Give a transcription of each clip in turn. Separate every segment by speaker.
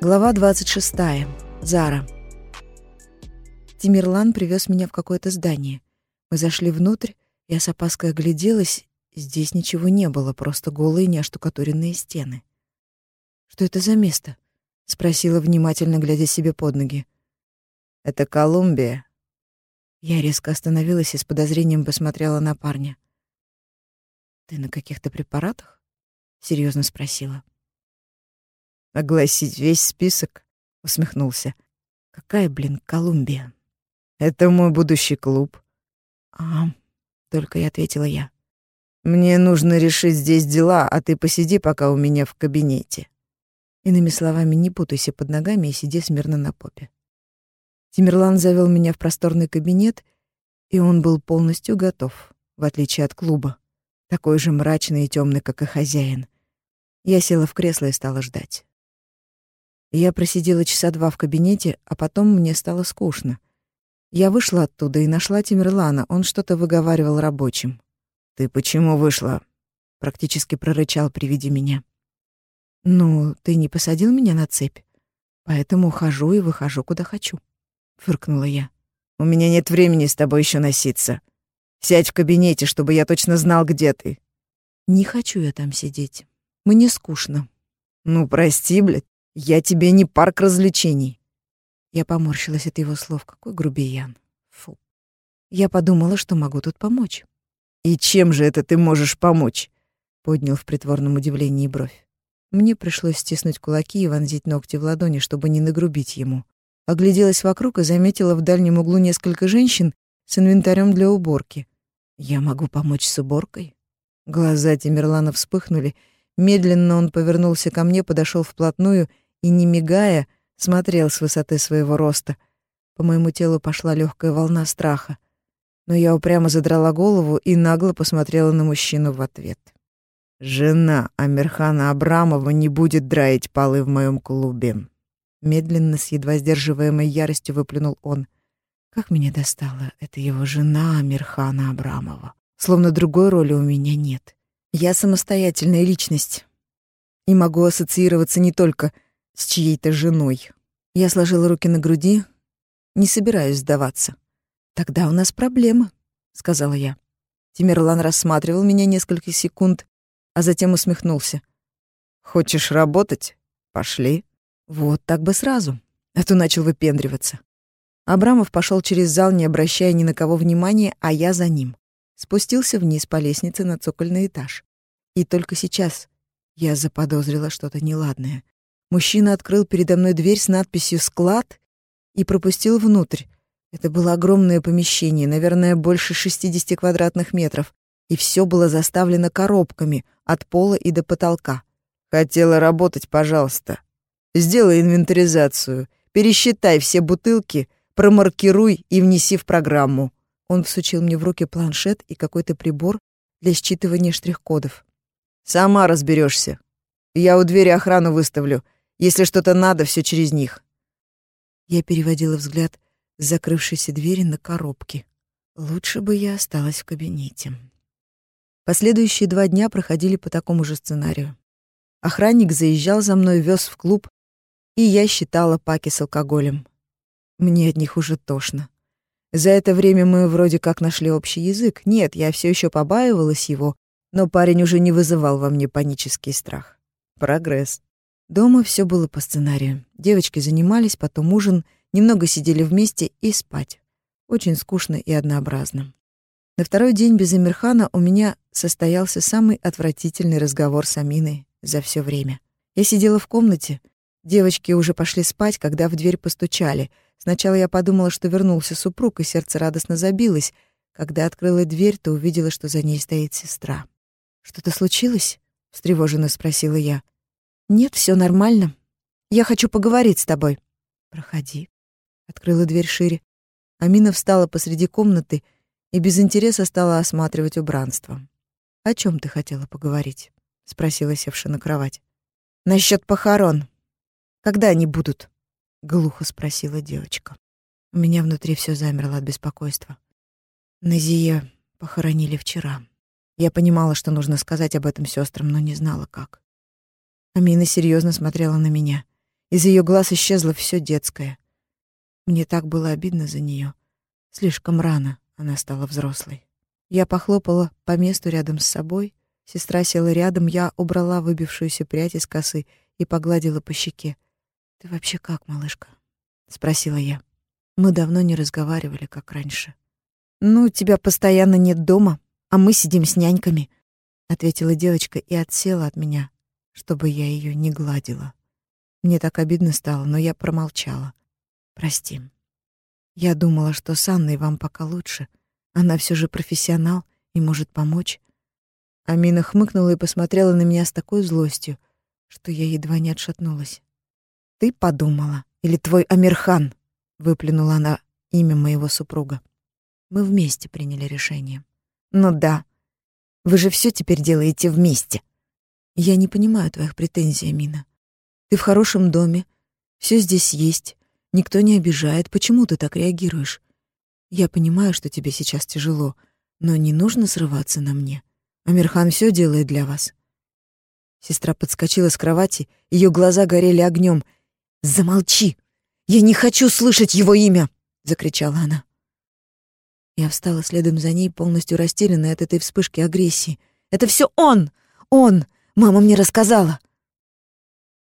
Speaker 1: Глава 26. Зара. Тимирлан привез меня в какое-то здание. Мы зашли внутрь, я с опаской огляделась. Здесь ничего не было, просто голые неоштукатуренные стены. «Что это за место?» — спросила, внимательно глядя себе под ноги.
Speaker 2: «Это Колумбия».
Speaker 1: Я резко остановилась и с подозрением посмотрела на парня. «Ты на каких-то препаратах?» — серьезно спросила.
Speaker 2: «Огласить весь список?» — усмехнулся.
Speaker 1: «Какая, блин, Колумбия?»
Speaker 2: «Это мой будущий клуб».
Speaker 1: «А, только и ответила я.
Speaker 2: «Мне нужно решить здесь дела, а ты посиди пока у меня в кабинете».
Speaker 1: Иными словами, не путайся под ногами и сиди смирно на попе. Тимирлан завел меня в просторный кабинет, и он был полностью готов, в отличие от клуба такой же мрачный и темный, как и хозяин. Я села в кресло и стала ждать. Я просидела часа два в кабинете, а потом мне стало скучно. Я вышла оттуда и нашла Тимирлана, он что-то выговаривал рабочим.
Speaker 2: «Ты почему вышла?» — практически прорычал при виде меня.
Speaker 1: «Ну, ты не посадил меня на цепь, поэтому хожу и выхожу, куда хочу», — фыркнула я.
Speaker 2: «У меня нет времени с тобой еще носиться. Сядь в кабинете, чтобы я точно знал, где ты».
Speaker 1: «Не хочу я там сидеть. Мне скучно».
Speaker 2: «Ну, прости, блядь, я тебе не парк развлечений».
Speaker 1: Я поморщилась от его слов. Какой грубиян. Фу. Я подумала, что могу тут помочь.
Speaker 2: «И чем же это ты можешь помочь?» Поднял в притворном удивлении бровь.
Speaker 1: Мне пришлось стиснуть кулаки и вонзить ногти в ладони, чтобы не нагрубить ему. Огляделась вокруг и заметила в дальнем углу несколько женщин с инвентарем для уборки. Я могу помочь с уборкой? Глаза Тимерлана вспыхнули. Медленно он повернулся ко мне, подошел вплотную и, не мигая, смотрел с высоты своего роста. По моему телу пошла легкая волна страха. Но я упрямо задрала голову и нагло посмотрела на мужчину в ответ.
Speaker 2: «Жена Амирхана Абрамова не будет драить полы в моем клубе»,
Speaker 1: Медленно, с едва сдерживаемой яростью выплюнул он. Как меня достала эта его жена Мирхана Абрамова. Словно другой роли у меня нет. Я самостоятельная личность и могу ассоциироваться не только с чьей-то женой. Я сложила руки на груди, не собираюсь сдаваться. Тогда у нас проблема, сказала я. Тимерлан рассматривал меня несколько секунд, а затем усмехнулся.
Speaker 2: Хочешь работать? Пошли.
Speaker 1: Вот так бы сразу, а то начал выпендриваться. Абрамов пошел через зал, не обращая ни на кого внимания, а я за ним. Спустился вниз по лестнице на цокольный этаж. И только сейчас я заподозрила что-то неладное. Мужчина открыл передо мной дверь с надписью «Склад» и пропустил внутрь. Это было огромное помещение, наверное, больше 60 квадратных метров, и все было заставлено коробками от пола и до потолка.
Speaker 2: «Хотела работать, пожалуйста. Сделай инвентаризацию, пересчитай все бутылки, промаркируй и внеси в программу».
Speaker 1: Он всучил мне в руки планшет и какой-то прибор для считывания штрих-кодов.
Speaker 2: «Сама разберешься. Я у двери охрану выставлю. Если что-то надо, все через них».
Speaker 1: Я переводила взгляд с закрывшейся двери на коробки. Лучше бы я осталась в кабинете. Последующие два дня проходили по такому же сценарию. Охранник заезжал за мной, вез в клуб, и я считала паки с алкоголем. Мне от них уже тошно. За это время мы вроде как нашли общий язык. Нет, я все еще побаивалась его, но парень уже не вызывал во мне панический страх. Прогресс. Дома все было по сценарию. Девочки занимались, потом ужин, немного сидели вместе и спать. Очень скучно и однообразно. На второй день без Эмирхана у меня состоялся самый отвратительный разговор с Аминой за все время. Я сидела в комнате, девочки уже пошли спать, когда в дверь постучали — Сначала я подумала, что вернулся супруг, и сердце радостно забилось. Когда открыла дверь, то увидела, что за ней стоит сестра. «Что-то случилось?» — встревоженно спросила я. «Нет, все нормально. Я хочу поговорить с тобой». «Проходи». Открыла дверь шире. Амина встала посреди комнаты и без интереса стала осматривать убранство. «О чем ты хотела поговорить?» — спросила севшая на кровать. «Насчет похорон. Когда они будут?» — глухо спросила девочка. У меня внутри все замерло от беспокойства. Назия похоронили вчера. Я понимала, что нужно сказать об этом сестрам, но не знала, как. Амина серьезно смотрела на меня. Из ее глаз исчезло все детское. Мне так было обидно за нее. Слишком рано она стала взрослой. Я похлопала по месту рядом с собой. Сестра села рядом, я убрала выбившуюся прядь из косы и погладила по щеке. «Ты вообще как, малышка?» — спросила я. Мы давно не разговаривали, как раньше. «Ну, тебя постоянно нет дома, а мы сидим с няньками», — ответила девочка и отсела от меня, чтобы я ее не гладила. Мне так обидно стало, но я промолчала. «Прости. Я думала, что с Анной вам пока лучше. Она все же профессионал и может помочь». Амина хмыкнула и посмотрела на меня с такой злостью, что я едва не отшатнулась. «Ты подумала? Или твой Амирхан?» — выплюнула она имя моего супруга. Мы вместе приняли решение. «Ну да. Вы же все теперь делаете вместе». «Я не понимаю твоих претензий, Амина. Ты в хорошем доме, все здесь есть, никто не обижает. Почему ты так реагируешь? Я понимаю, что тебе сейчас тяжело, но не нужно срываться на мне. Амирхан все делает для вас». Сестра подскочила с кровати, ее глаза горели огнем. «Замолчи! Я не хочу слышать его имя!» — закричала она. Я встала следом за ней, полностью растерянная от этой вспышки агрессии. «Это все он! Он! Мама мне рассказала!»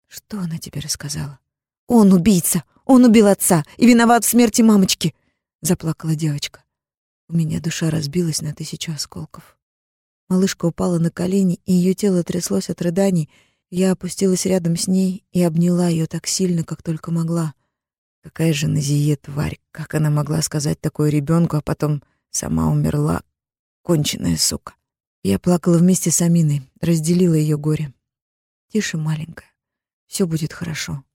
Speaker 1: «Что она тебе рассказала?» «Он убийца! Он убил отца и виноват в смерти мамочки!» — заплакала девочка. У меня душа разбилась на тысячу осколков. Малышка упала на колени, и ее тело тряслось от рыданий. Я опустилась рядом с ней и обняла ее так сильно, как только могла. Какая же Назие тварь! Как она могла сказать такое ребенку, а потом сама умерла? Конченая сука. Я плакала вместе с Аминой, разделила ее горе. Тише, маленькая. Все будет хорошо.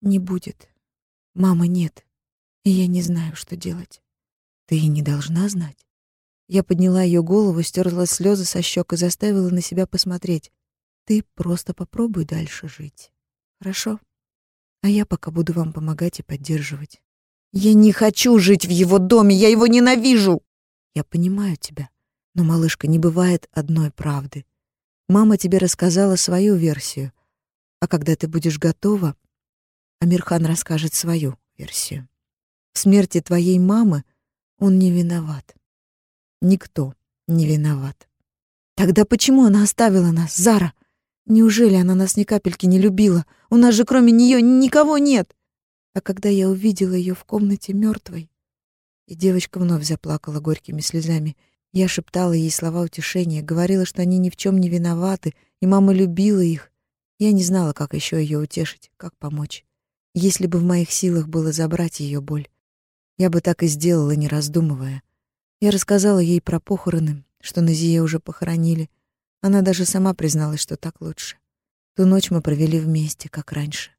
Speaker 1: Не будет. Мамы нет. И я не знаю, что делать. Ты и не должна знать. Я подняла ее голову, стерла слезы со щек и заставила на себя посмотреть. Ты просто попробуй дальше жить. Хорошо? А я пока буду вам помогать и поддерживать. Я не хочу жить в его доме, я его ненавижу. Я понимаю тебя, но, малышка, не бывает одной правды. Мама тебе рассказала свою версию, а когда ты будешь готова, Амирхан расскажет свою версию. В смерти твоей мамы он не виноват. Никто не виноват. Тогда почему она оставила нас, Зара? Неужели она нас ни капельки не любила? У нас же кроме нее никого нет. А когда я увидела ее в комнате мертвой, и девочка вновь заплакала горькими слезами, я шептала ей слова утешения, говорила, что они ни в чем не виноваты, и мама любила их. Я не знала, как еще ее утешить, как помочь. Если бы в моих силах было забрать ее боль, я бы так и сделала, не раздумывая. Я рассказала ей про похороны, что Назие уже похоронили. Она даже сама призналась, что так лучше. Ту ночь мы провели вместе, как раньше.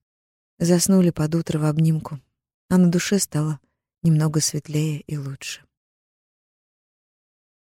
Speaker 1: Заснули под утро в обнимку, а на душе стало немного светлее и лучше.